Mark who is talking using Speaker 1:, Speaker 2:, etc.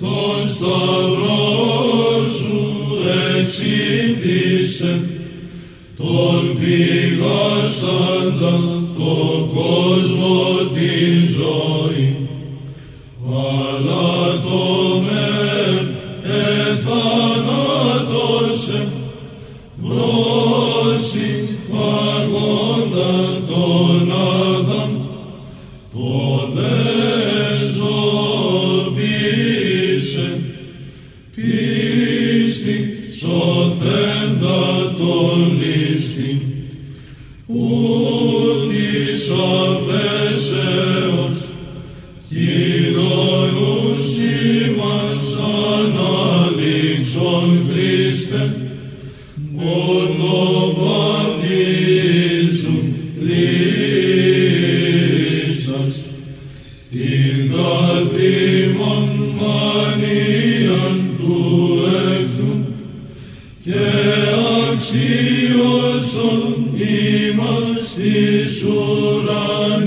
Speaker 1: τον σταυρό σου εξήθησε τον πηγάσαντα το κόσμο την ζωή. Αλλά το μεν εθανάτωσε βρώσει φαγόντα τον Άδαμ το δε ζωοποίησε πίστη σωθέντα τον λίστην ούτης αφέσεως κοινωνούς ημάς ανάδειξον Χριστέ. Ονοπαθήσουν λύσας την καθήμον μανίαν του εχθρού και αξίωσον ημάς της ουρανίου.